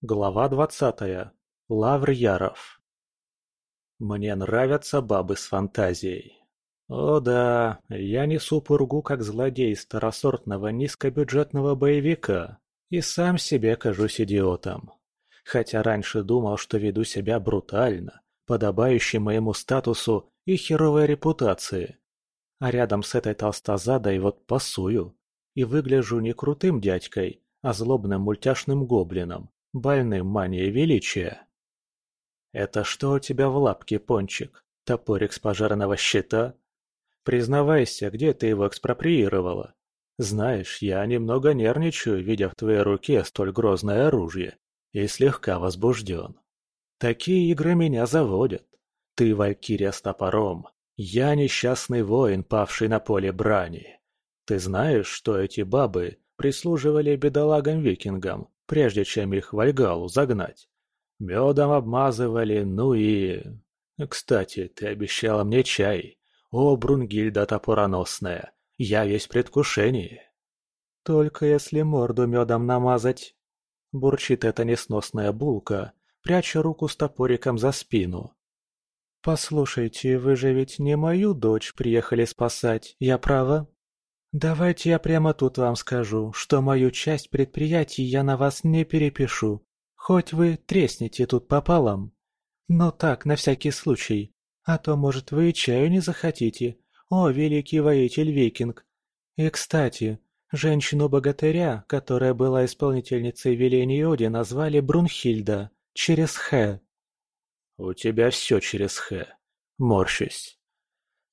Глава двадцатая. Лавр Яров. Мне нравятся бабы с фантазией. О да, я несу пургу как злодей старосортного низкобюджетного боевика и сам себе кажусь идиотом. Хотя раньше думал, что веду себя брутально, подобающий моему статусу и херовой репутации. А рядом с этой толстозадой вот пасую. И выгляжу не крутым дядькой, а злобным мультяшным гоблином, больным манией величия. «Это что у тебя в лапке, Пончик? Топорик с пожарного щита? Признавайся, где ты его экспроприировала? Знаешь, я немного нервничаю, видя в твоей руке столь грозное оружие, и слегка возбужден. Такие игры меня заводят. Ты валькирия с топором, я несчастный воин, павший на поле брани. Ты знаешь, что эти бабы прислуживали бедолагам-викингам, прежде чем их в Альгалу загнать. Медом обмазывали, ну и... Кстати, ты обещала мне чай. О, Брунгильда топороносная, я весь предвкушении. Только если морду медом намазать. Бурчит эта несносная булка, пряча руку с топориком за спину. «Послушайте, вы же ведь не мою дочь приехали спасать, я права?» «Давайте я прямо тут вам скажу, что мою часть предприятий я на вас не перепишу, хоть вы треснете тут пополам. Но так, на всякий случай, а то, может, вы и чаю не захотите. О, великий воитель-викинг! И, кстати, женщину-богатыря, которая была исполнительницей велений Оди, назвали Брунхильда, через «Х». «У тебя все через «Х», морщусь.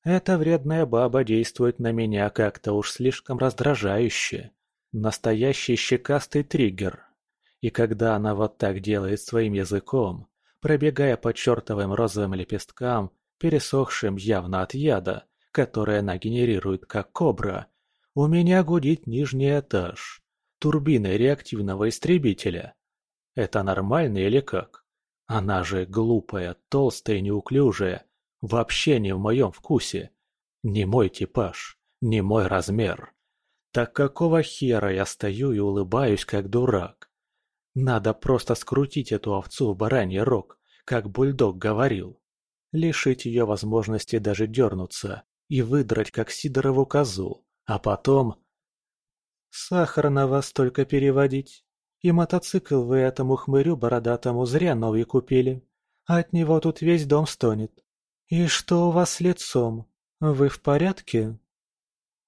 Эта вредная баба действует на меня как-то уж слишком раздражающе. Настоящий щекастый триггер. И когда она вот так делает своим языком, пробегая по чертовым розовым лепесткам, пересохшим явно от яда, который она генерирует как кобра, у меня гудит нижний этаж, турбины реактивного истребителя. Это нормально или как? Она же глупая, толстая и неуклюжая, Вообще не в моем вкусе. Не мой типаж, не мой размер. Так какого хера я стою и улыбаюсь, как дурак? Надо просто скрутить эту овцу в бараний рог, как бульдог говорил. Лишить ее возможности даже дернуться и выдрать, как Сидорову козу. А потом... Сахар на вас только переводить. И мотоцикл вы этому хмырю бородатому зря новый купили. А от него тут весь дом стонет. «И что у вас с лицом? Вы в порядке?»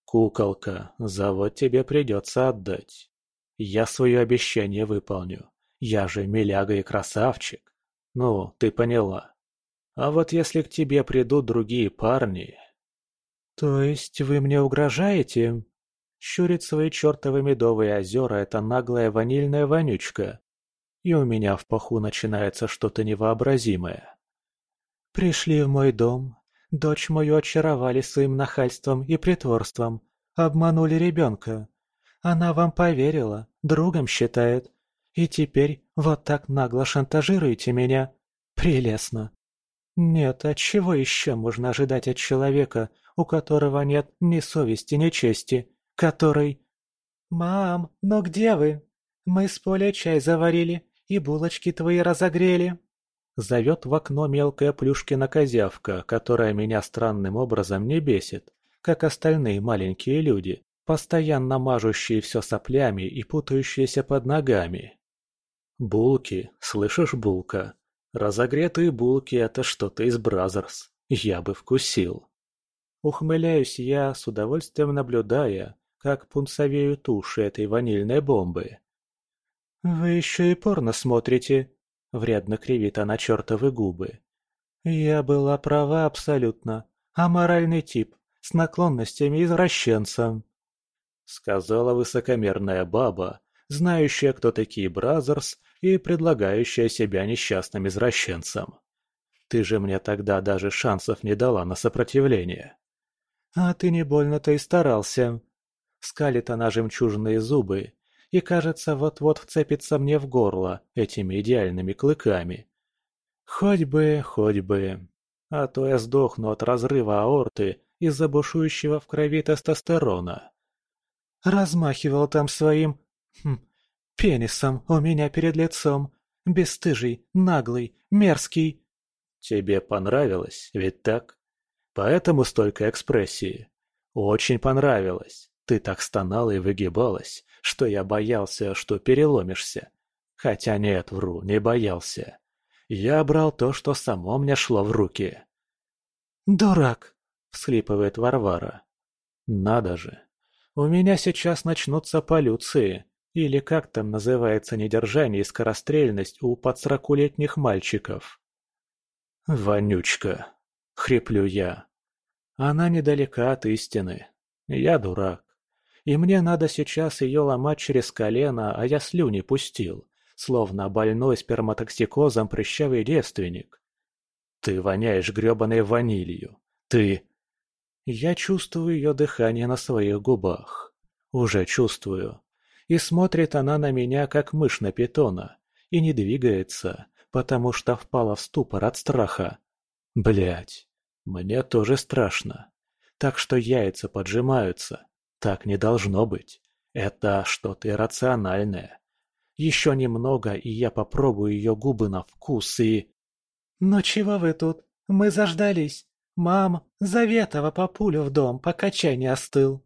«Куколка, завод тебе придется отдать. Я свое обещание выполню. Я же миляга и красавчик. Ну, ты поняла. А вот если к тебе придут другие парни...» «То есть вы мне угрожаете?» Щурит свои чертовы медовые озера эта наглая ванильная вонючка. И у меня в паху начинается что-то невообразимое. Пришли в мой дом. Дочь мою очаровали своим нахальством и притворством. Обманули ребенка. Она вам поверила, другом считает. И теперь вот так нагло шантажируете меня? Прелестно. Нет, от чего еще можно ожидать от человека, у которого нет ни совести, ни чести, который... «Мам, но где вы? Мы с поля чай заварили и булочки твои разогрели». Зовет в окно мелкая плюшкина козявка, которая меня странным образом не бесит, как остальные маленькие люди, постоянно мажущие все соплями и путающиеся под ногами. Булки, слышишь, булка? Разогретые булки – это что-то из Brazzers. Я бы вкусил. Ухмыляюсь я, с удовольствием наблюдая, как пунцовеют уши этой ванильной бомбы. «Вы еще и порно смотрите», Вредно кривит она чертовы губы. Я была права абсолютно. Аморальный тип, с наклонностями извращенца. Сказала высокомерная баба, знающая, кто такие Brazzers и предлагающая себя несчастным извращенцам. Ты же мне тогда даже шансов не дала на сопротивление. А ты не больно-то и старался. Скалит она жемчужные зубы и, кажется, вот-вот вцепится мне в горло этими идеальными клыками. Хоть бы, хоть бы. А то я сдохну от разрыва аорты из-за бушующего в крови тестостерона. Размахивал там своим... Хм, пенисом у меня перед лицом. Бесстыжий, наглый, мерзкий. Тебе понравилось, ведь так? Поэтому столько экспрессии. Очень понравилось. Ты так стонала и выгибалась, что я боялся, что переломишься. Хотя нет, вру, не боялся. Я брал то, что само мне шло в руки. «Дурак!» — всхлипывает Варвара. «Надо же! У меня сейчас начнутся полюции, или как там называется недержание и скорострельность у подсорокулетних мальчиков». «Вонючка!» — хриплю я. Она недалека от истины. Я дурак. И мне надо сейчас ее ломать через колено, а я слюни пустил словно больной сперматоксикозом прыщавый девственник. Ты воняешь грёбаной ванилью. Ты... Я чувствую ее дыхание на своих губах. Уже чувствую. И смотрит она на меня, как мышь на питона. И не двигается, потому что впала в ступор от страха. Блять, мне тоже страшно. Так что яйца поджимаются. Так не должно быть. Это что-то иррациональное. Еще немного, и я попробую ее губы на вкус и... «Ну чего вы тут? Мы заждались. Мам, этого папулю в дом, пока чай не остыл».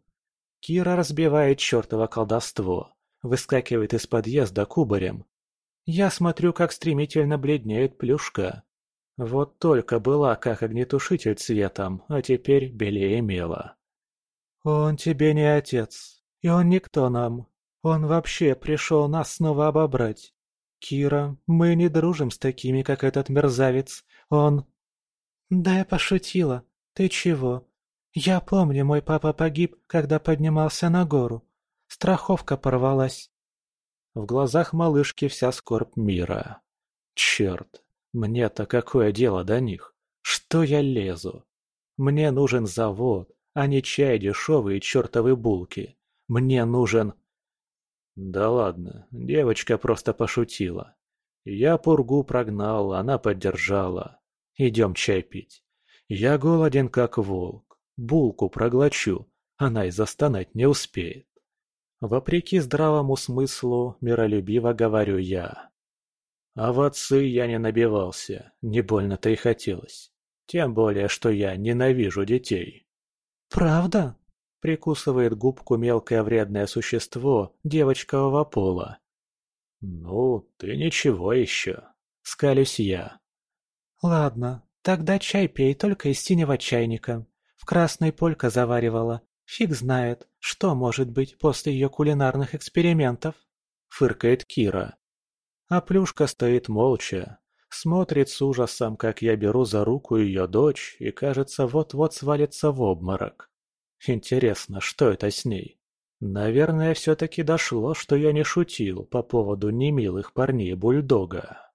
Кира разбивает чертово колдовство, выскакивает из подъезда кубарем. Я смотрю, как стремительно бледнеет плюшка. Вот только была как огнетушитель цветом, а теперь белее мела. «Он тебе не отец, и он никто нам, он вообще пришел нас снова обобрать. Кира, мы не дружим с такими, как этот мерзавец. Он... Да я пошутила. Ты чего? Я помню, мой папа погиб, когда поднимался на гору. Страховка порвалась. В глазах малышки вся скорбь мира. Черт, мне-то какое дело до них? Что я лезу? Мне нужен завод, а не чай дешевые чертовы булки. Мне нужен... Да ладно, девочка просто пошутила. Я пургу прогнал, она поддержала. Идем чай пить. Я голоден, как волк. Булку проглочу, она и застонать не успеет. Вопреки здравому смыслу, миролюбиво говорю я. А в отцы я не набивался, не больно-то и хотелось. Тем более, что я ненавижу детей. «Правда?» Прикусывает губку мелкое вредное существо девочкового пола. «Ну, ты ничего еще», — скалюсь я. «Ладно, тогда чай пей только из синего чайника. В красной полька заваривала. Фиг знает, что может быть после ее кулинарных экспериментов», — фыркает Кира. А Плюшка стоит молча, смотрит с ужасом, как я беру за руку ее дочь и, кажется, вот-вот свалится в обморок. Интересно, что это с ней? Наверное, все-таки дошло, что я не шутил по поводу немилых парней бульдога.